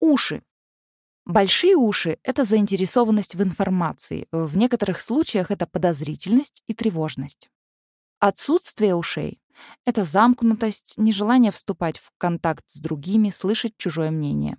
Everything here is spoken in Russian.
Уши. Большие уши — это заинтересованность в информации. В некоторых случаях это подозрительность и тревожность. Отсутствие ушей — это замкнутость, нежелание вступать в контакт с другими, слышать чужое мнение.